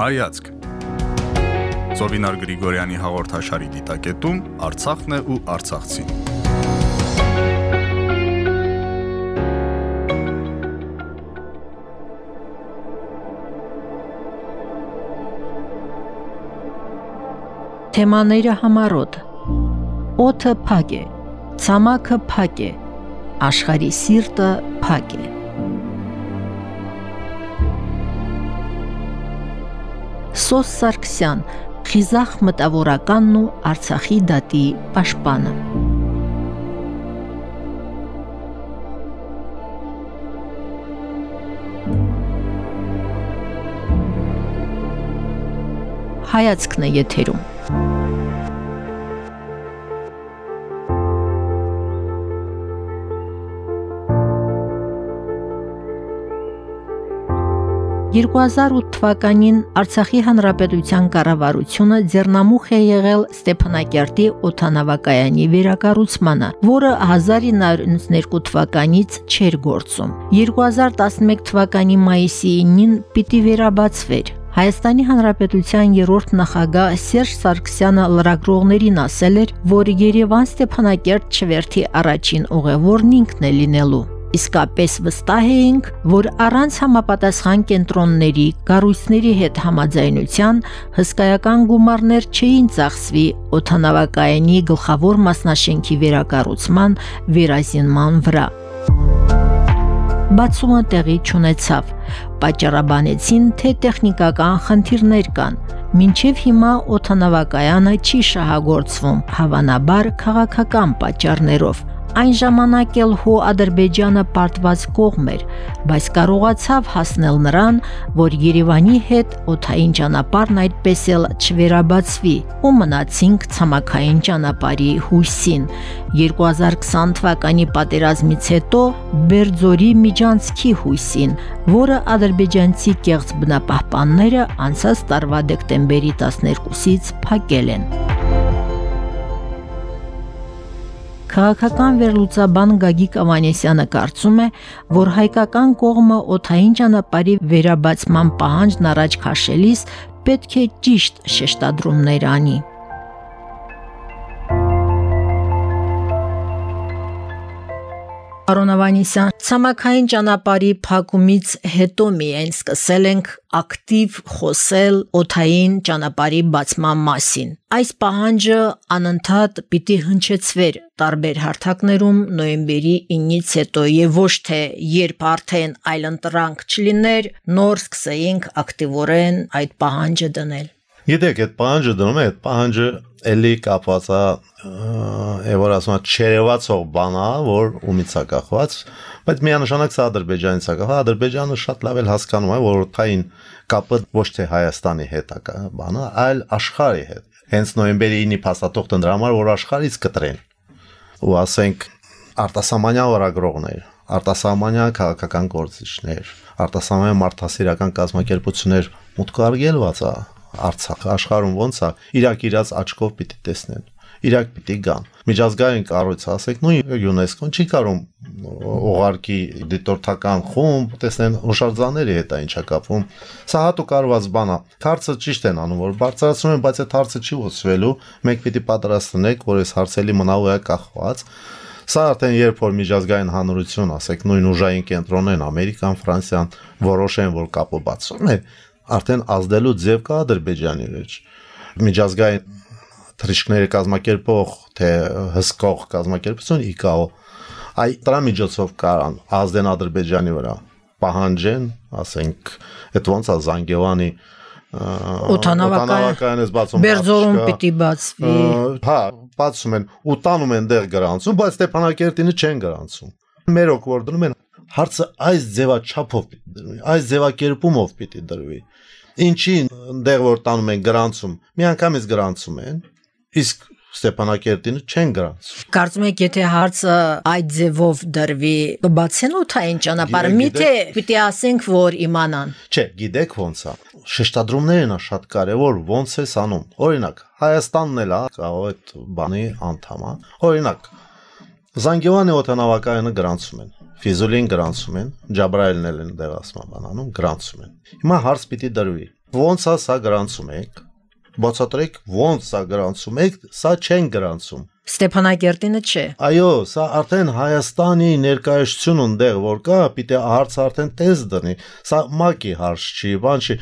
Հայացք։ Զովինար Գրիգորյանի հաղորդաշարի դիտակետում Արցախն է ու Արցախցին։ Թեմաները համառոտ։ Օդը փակ է, ցամաքը փակ է, աշխարհի սիրտը փակ է։ Սոս Սարգսյան, խիզախ մտավորականն ու Արցախի դատի պաշտպանը։ Հայացքն է եթերում։ «2008 թվականին Արցախի Հանրապետության կառավարությունը ձեռնամուխ է եղել Ստեփանակերտի օթանավակայանի վերակառուցմանը, որը 1992 թվականից չէր գործում։ 2011 թվականի մայիսի 9-ին պիտի վերաբացվեր։ Հայաստանի Հանրապետության երրորդ նախագահ Սերժ Սարգսյանը լրագրողներին ասել էր, որ Երևան Ստեփանակերտ չվերթի առաջին ուղևորն ինքն է լինելու։ Իսկապես վստահ էինք, որ առանց համապատասխան կենտրոնների, կառույցների հետ համաձայնության հսկայական գումարներ չէին ծախսվի օթանավակայանի գլխավոր մասնաշենքի վերակառուցման վերազինման վրա։ Բացումը տեղի չունեցավ։ Պատճառաբանեցին, թե տեխնիկական խնդիրներ կան։ Մինչև հիմա օթանավակայանը չի շահագործվում, հավանաբար քաղաքական պատճառներով։ Այն ժամանակ էլ հո Ադրբեջանը պարտված կողմ էր, բայց կարողացավ հասնել նրան, որ Երևանի հետ օթային ճանապարհն այդպես էլ չվերաբացվի, ու մնացինք ցամաքային ճանապարհի հույսին։ 2020 թվականի պատերազմից հետո Բերձորի միջանցքի հույսին, որը ադրբեջանցի կեղծ բնապահպանները անցած տարվա դեկտեմբերի 12-ից փակել են։ Քաղաքական վերլուծաբան Գագիկ Ավանեսյանը կարծում է, որ հայկական կողմը օթային ճանապարհի վերաբացման պահանջն առաջ քաշելիս պետք է ճիշտ շեշտադրումներ անի։ Պարոն Ավանեսյան, ցամաքային ճանապարհի փակումից հետո միայն սկսել ենք ակտիվ խոսել օթային ճանապարհի բացման մասին։ Այս պահանջը անընդհատ պիտի հնչեցվեր տարբեր հարթակներում նոյեմբերի 9-ից հետո եւ ոչ թե երբ արդեն այլընտրանք չլիներ, նոր սկսեինք ակտիվորեն այդ պահանջը դնել։ Գիտեք, այդ պահանջը դնում է, այդ պահանջը էլի կապված է որ ասում է չերևացող բանա, որ ումից է կախված, բայց միանշանակ սա Ադրբեջանից է կախված։ Ադրբեջանը շատ լավ էլ հասկանում է, որ թային կապը ոչ թե Հայաստանի հետ է բանը, այլ աշխարհի հետ։ Հենց նոյեմբերի 9-ի փաստաթուղթը դրա համար, որ աշխարհից կտրեն։ Ու ասենք արտասահմանյան վարագրողներ, արտասահմանյան քաղաքական գործիչներ, արտասահմանյան մարդասիրական կազմակերպություններ մուտք արգելված է Արցախ աշխարհում ոնց է իրակ իրաց աչքով պիտի տեսնեն իրակ պիտի գան միջազգային կառույց ասեք նույն ՅՈՒՆԵՍԿՕ-ն չի կարող օղարկի դիտորդական խումբ տեսնեն հուշարձանների հետ է ինչա կապվում սա հատուկ արված բան է հարցը ճիշտ են անում որ բարձրացնում են բայց այդ հարցը չի ուսվելու մեկ պիտի պատրաստնեք որ այս հարցելի մնալու է կախված Սա արդեն երբ որ միջազգային հանրություն, ասեք, նույն ուժային կենտրոնեն Ամերիկան, Ֆրանսիան որոշեն, որ կապը բացվում է, արդեն ազդելու ձև կա Ադրբեջանի մեջ։ Միջազգային թրիշկները կազմակերպող թե հսկող կազմակերպություն ICAO այ դրա միջոցով կարան ազդեն Ադրբեջանի վրա պահանջեն, ասենք, այդ ոնց է Զանգեվանի օտանավակայանը բացում Բերձորում պիտի բացվի հա բացում են ու տանում են դեղ գրանցում բայց Ստեփանակերտինը չեն գրանցում մեր օգոր դնում են հարցը այս ձևաչափով դրվի այս ձևակերպումով պիտի դրվի ինչի դեղ որ տանում են գրանցում միանգամից գրանցում են իսկ Ստեփանակերտինը չեն գրանցում։ Կարծում եք, եթե հարցը այդ ձևով դրվի, կբացեն օթային ճանապարհը, միթե պիտի ասենք, որ իմանան։ Չէ, գիտեք ոնց է։ Շեշտադրումներն է շատ կարևոր, ոնց է անում։ Օրինակ, Հայաստանն էլ է կարող այդ բանի անդամ է։ Օրինակ, Զանգեվանի օթանավակայանը գրանցում են։ Ֆիզուլին գրանցում են, Ջաբրայելն էլ են դեղացման բանանում գրանցում են։ Հիմա հարց պիտի դրվի։ ոնց է սա գրանցում եք բացատրեք ոնց սա գրանցում եք սա չեն գրանցում Ստեփանակերտինը չէ։ Այո, սա արդեն Հայաստանի ներկայացությունն ունդեղ որ կա, պիտի հարց արդեն տես դնի։ Սա մակի հարց չի, բան չի։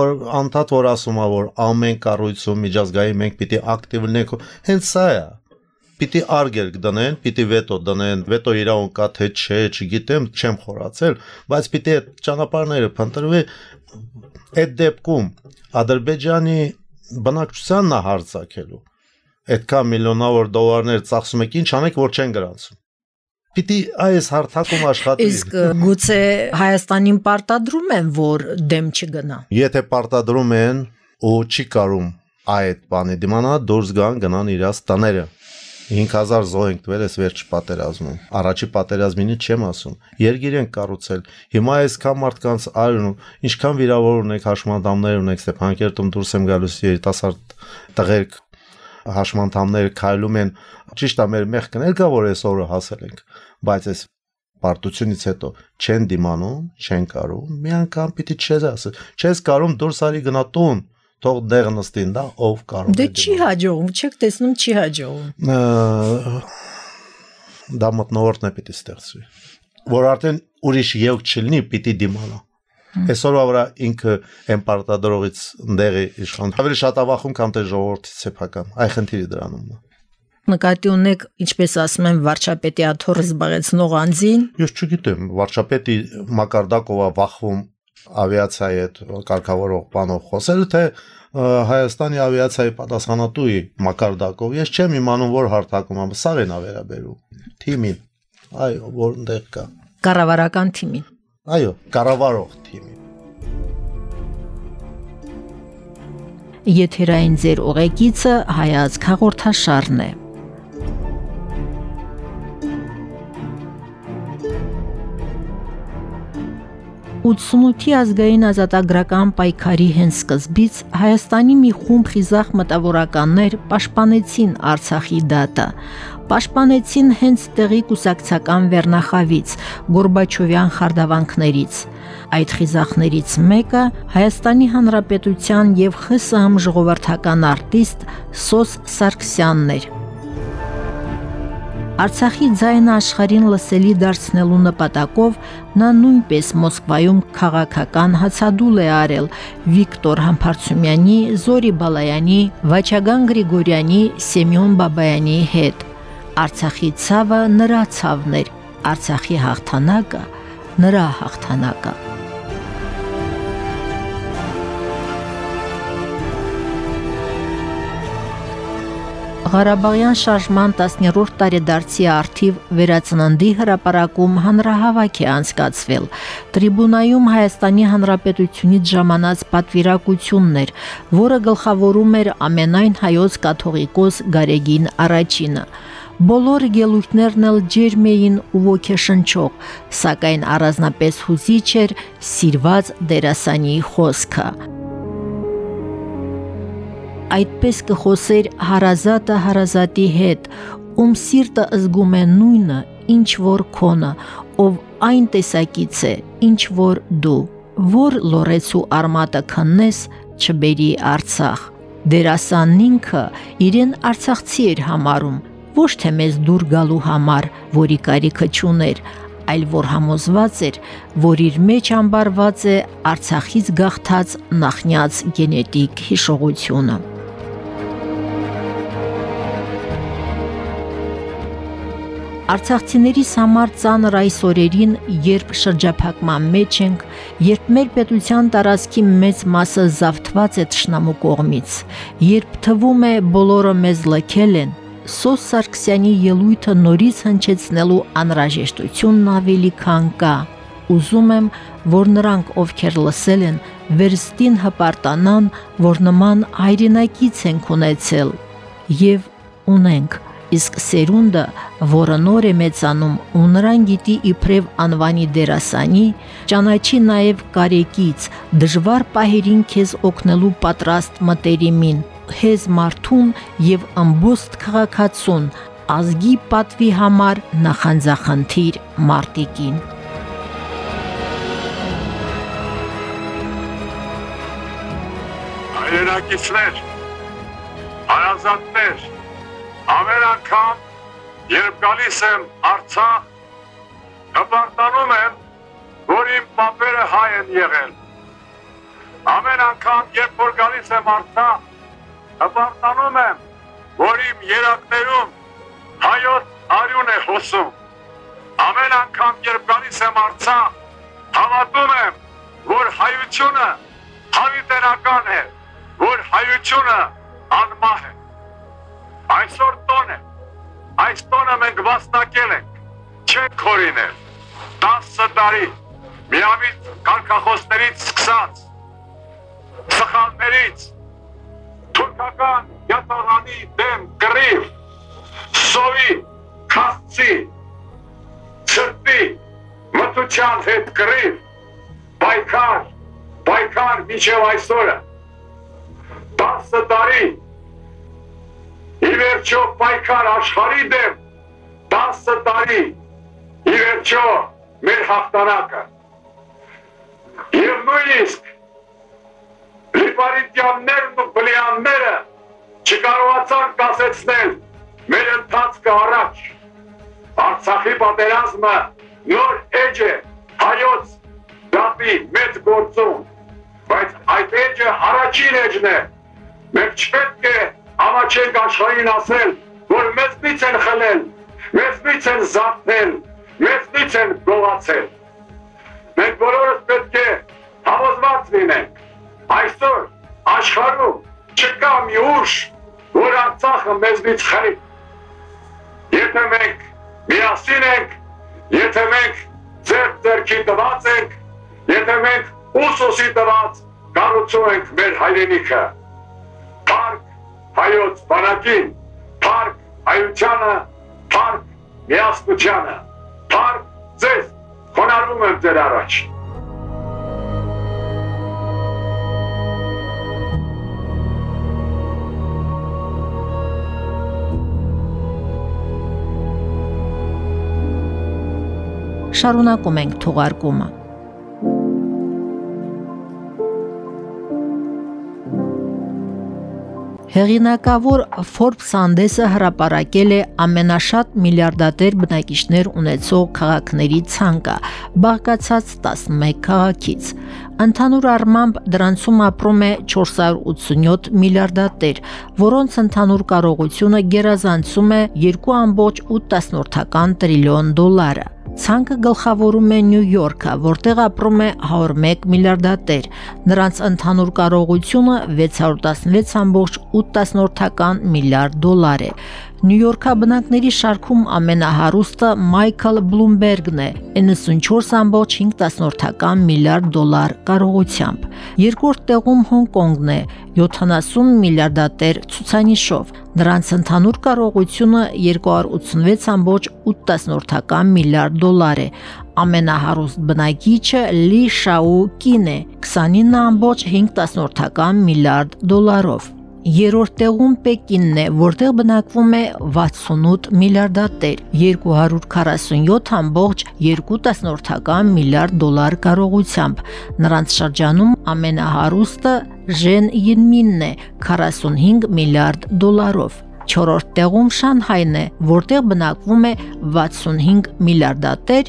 Որ անդադ որ ասում ա որ ամեն կառույցում միջազգային մենք պիտի ակտիվ լինենք, հենց սա է պիտի արգել դնեն, պիտի վետո դնեն, վետո իրավունք կա թե չէ, չգիտեմ, չեմ խորացել, բայց պիտի այդ ճանապարհները փնտրվի այդ դեպքում Ադրբեջանի բնակչությանն է հարցակելու այդքան միլիոնավոր դոլարներ ծախսում եք, ինչ անեք, որ չեն գրանցում։ Պիտի այս հարթակում աշխատի։ Իսկ գուցե Հայաստանին պարտադրում են, որ դեմ չգնա։ Եթե պարտադրում են ու չի կարում այդ բանի դիմանա դուրս գան գնան իրաց տները 5000 զոհ ենք տվել այս վերջ պատերազմում։ Առաջի պատերազմինի չեմ ասում։ Երգիր են կառուցել։ Հիմա այսքան մարդկանց արյուն, ինչքան վիրավոր ունեք, հաշմանդամներ ունեք, Ստեփանակերտում դուրս եմ գալուս երիտասարդ տղերք հաշմանդամները քայլում են ճիշտ է մեր մեղքն էլ կա որ այս օրը հասել ենք բայց այս պարտությունից հետո չեն դիմանում չեն կարում մի անգամ պիտի չես ասել չես կարում դուրս արի գնա տուն թող դեղ նստին դա ով կարող Դե չի հաջողում չեք տեսնում չի հաջողում դա մտնորդն է պիտի ստեղծվի որ արդեն ուրիշ ելք չլինի պիտի դիմանա Այսօրվա վրա ինքը այն պարտադրողից ընդեղի իշխան։ Ավելի շատ ավախում կամ թե ժողովրդի սեփական։ Այ խնդիրը դրանում է նկատի ունեք, ինչպես ասում են, վարչապետի աթոռը զբաղեցնող անձին։ Ես չգիտեմ, վարչապետի Մակարդակովա վախվում ավիացիայի հետ կարգավորող բանով խոսել, թե Հայաստանի ավիացիայի պատասխանատուի Մակարդակով։ Ես չեմ իմանում, որ հարթակում եմ, սա են ավերաբերում։ Թիմին։ Այո, որտեղ կա։ Կառավարական թիմին։ Այո, կառավարող թիմի։ Եթերային ձեր ուղեկիցը հայացք հաղորդաշարն է։ 88-ի ազգային ազատագրական պայքարի հենց սկզբից Հայաստանի մի խումբ խիզախ մտավորականներ պաշտպանեցին Արցախի դատը, պաշտպանեցին հենց տեղի կուսակցական վերնախավից, Գորբաչովյան խարդավանքներից։ Այդ խիզախներից մեկը Հայաստանի Հանրապետության եւ ԽՍՀՄ ժողովրդական արտիստ Սոս Սարգսյանն էր, Արցախի ձայնը աշխարհին լսելի դարձնելու նպատակով նա նույնպես Մոսկվայում քաղաքական հացադուլ է արել. Վիկտոր Համբարձումյանի, Զորի Բալայանի, Վաչագան Գրիգորյանի, Սեմյոն Բաբայանի հետ։ Արցախի ցավը նրա ցավն էր, Արցախի հաղթանակը նրա հաղթանակը։ Ղարաբաղյան շարժման 10-րդ տարեդարձի արդիվ վերածննդի հրապարակում հանրահավաք է անցկացվել։ Տրիբունայում Հայաստանի Հանրապետությունից ժամանած պատվիրակությունն էր, որը գլխավորում էր ամենայն հայոց կաթողիկոս Գարեգին առաջինը։ Բոլոր գելույթներն էլ ջերմ էին ու ոգեշնչող, սակայն առանձնապես հուզիչ էր սիրված դերասանի խոսքը այդպես կխոսեր հարազատը հարազատի հետ, ում սիրտը զգում է նույնը, ինչ որ քոնը, ով այն տեսակից է, ինչ որ դու, որ լորեցու արմատը քննես, չբերի Արցախ։ Դերասանն ինքը իրեն արցախցի էր համարում, ոչ թե մեզ դուր գալու համար, որի կարիքը չուներ, այլ որ համոզված էր, որ իր մեջ ամբարված է Արցախից գաղթած նախնյաց գենետիկ հիշողությունը։ Արցախցիներիս համար ծանր այս օրերին, երբ շրջափակման մեջ ենք, երբ մեր պետության տարածքի մեծ մասը զավթված է ճշնամու կողմից, երբ թվում է բոլորը մեզ լքել են, Սոս Սարգսյանի ելույթը նորից հնչեցնելու անհրաժեշտությունն ավելի քան կա։ Ուզում եմ, որ նրանք, ովքեր լսել են, վերստին հպարտանան, որ նման հայրենակից ենք ունեցել եւ ունենք իսկ սերունդը, որը նոր է մեծանում ու նրան գիտի իբրև անվանի դերասանի, ճանաչի նաև կարեկից, դժվար պահերին քեզ օգնելու պատրաստ մտերիմին, հեզ մարդուն եւ ամբոստ քաղաքացուն, ազգի պատվի համար նախանձախնդիր մարտիկին։ հայրենակիցներ, հարազատներ, ամեն անգամ, երբ գալիս եմ Արցախ, հպարտանում եմ, որ իմ պապերը հայ են եղել։ Ամեն անգամ, երբ որ գալիս եմ Արցախ, հպարտանում եմ, որ իմ երակներում հայոց արյուն է հոսում։ Ամեն անգամ, երբ գալիս եմ Արցախ, հավատում եմ, որ հայությունը հավիտենական է, որ հայությունը անմահ է։ Այսօր այս տոնը մենք վաստակել ենք, չենք խորինել, 10 տարի, միամիտ կարգախոսներից սկսած, սխալներից, թուրքական յատաղանի դեմ կռիվ, սովի, քաստի, ծրտի, մտության հետ կռիվ, պայքար, պայքար միջև այսօրը, 10 տարի, ի վերջո պայքար աշխարի դեմ, 10 տարի, ի վերջո մեր հաղթանակը։ Եվ նույնիսկ լիպարիտյաններն ու բլիանները չկարողացան կասեցնել մեր ընթացքը առաջ։ Արցախի պատերազմը նոր էջ է հայոց դապի մեծ գործում, բայց այդ էջը առաջին էջն է։ Մենք չպետք է ամաչենք աշխարհին ասել, որ մեզնից են խլել, մեզնից են զարթնել, մեզնից են գողացել։ Մենք բոլորս պետք է համոզված լինենք։ Այսօր աշխարհում չկա մի ուժ, որ Արցախը մեզնից խլի։ Եթե մենք միասին ենք, եթե մենք ձեր ձերքի տված ենք, եթե մենք ուսուսի տված կառուցում ենք մեր հայրենիքը, փառք հայոց բանակին, փառք հայությանը, փառք միասնությանը, փառք ձեզ, խոնարհվում եմ ձեր առաջ։ Շարունակում ենք թողարկումը։ Հեղինակավոր Forbes Sanders-ը հրապարակել է ամենաշատ միլիարդատեր բնակիչներ ունեցող քաղաքների ցանկը, բաղկացած 11 քաղաքից։ Ընդհանուր առմամբ դրանցում ապրում է 487 միլիարդատեր, որոնց ընդհանուր կարողությունը գերազանցում է 2.8 տրիլիոն դոլարը։ Ցանկը գլխավորում է Նյու Յորքը, որտեղ ապրում է 101 միլիարդատեր։ Նրանց ընդհանուր կարողությունը 616.8 միլիարդ դոլար է։ Նյու Յորքաբնակների շարքում ամենահարուստը Մայքլ Բլումբերգն է 94.5 միլիարդ դոլար կարողությամբ։ Երկրորդ տեղում Հոնկոնգն է 70 միլիարդատեր ցուցանիշով։ Նրանց ընդհանուր կարողությունը 286.8 միլիարդ դոլար է։ Ամենահարուստ բնակիչը Լի Շաու Կին է 29.5 միլիարդ դոլարով։ Երրորդ տեղում Պեկինն է, որտեղ բնակվում է 68 միլիարդատեր, 247.2 միլիարդ դոլար կարողությամբ։ Նրանց շրջանում ամենահարուստը Ժեն Յինմինն է 45 միլիարդ դոլարով։ Չորրորդ տեղում Շանհայն է, որտեղ բնակվում է 65 միլիարդատեր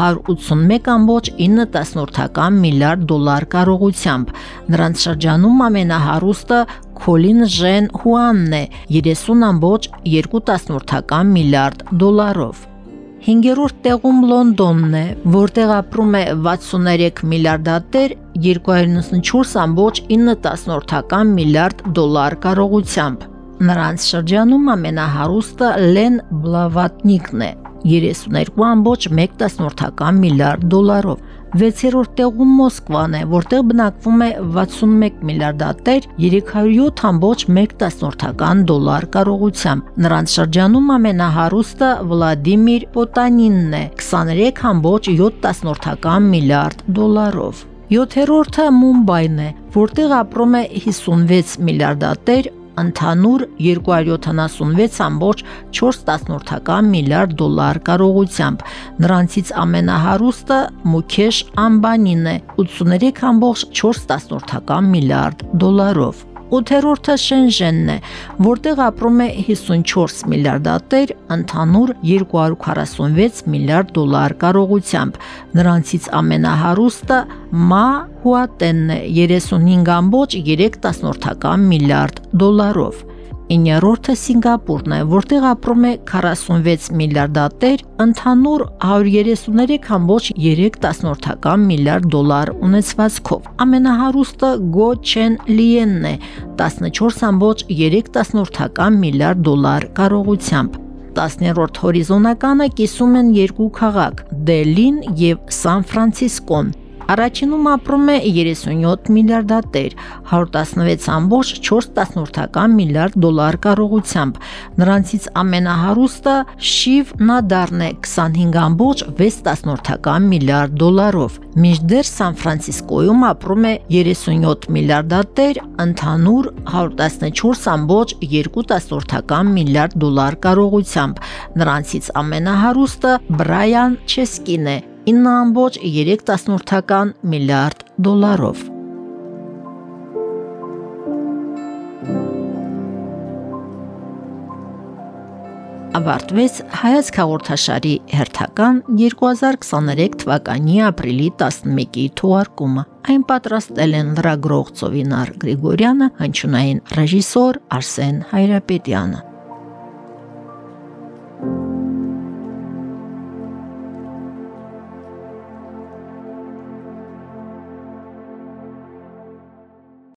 181.9 միլիարդ դոլար կարողությամբ։ Նրանց շրջանում ամենահարուստը Քոլին Ժեն Հուանն է 30.2 միլիարդ դոլարով։ Հինգերորդ տեղում Լոնդոնն է, որտեղ ապրում է 63 միլիարդատեր 294.9 միլիարդ դոլար կարողությամբ։ Նրանց շրջանում ամենահարուստը Լեն Բլավատնիկն է 32.1 միլիարդ դոլարով։ Վեցերորդ տեղում Մոսկվան է, որտեղ բնակվում է 61 միլիարդատեր 308.1 դոլար կարողությամբ։ Նրանց շրջանում ամենահարուստը Վլադիմիր Պոտանինն է 23.7 միլիարդ դոլարով։ Յոթերորդը Մումբայն է, որտեղ ապրում է 56 միլիարդատեր ընդհանուր 276.4 միլիարդ դոլար կարողությամբ։ Նրանցից ամենահարուստը Մուքեշ Ամբանին է 83.4 միլիարդ դոլարով։ 8-րդը Շենժենն է, որտեղ ապրում է 54 միլիարդատեր ընդհանուր 246 միլիարդ դոլար կարողությամբ։ Նրանցից ամենահարուստը Մա Հուատենն է 35.3 միլիարդ դոլարով։ 9-րդը Սինգապուրն է, որտեղ ապրում է 46 միլիարդատեր ընդհանուր 133.3 միլիարդ դոլար ունեցվածքով։ Ամենահարուստը Գո Չեն Լիենն է 14.3 միլիարդ դոլար կարողությամբ։ 10-րդ հորիզոնականը կիսում են երկու քաղաք՝ Դելին եւ Սան Ֆրանցիսկոն։ Առաջինում ապրում է 37 միլիարդատեր, 116.4 միլիարդ դոլար կարողությամբ։ Նրանցից ամենահարուստը Շիվ Նադարն է 25.6 միլիարդ դոլարով։ Մինչդեռ Սան Ֆրանցիսկոյում ապրում է 37 միլիարդատեր, ընդհանուր 114.2 միլիարդ դոլար կարողությամբ։ Նրանցից ամենահարուստը Բրայան Չեսկին է 9.3 միլիարդ դոլարով։ ավարտվեց հայաց հաղորդաշարի հերթական 2023 թվականի ապրիլի 11-ի թողարկումը։ Այն պատրաստել են լրագրող Ծովինար Գրիգորյանը, հնչյունային ռեժիսոր Արսեն Հայրապետյանը։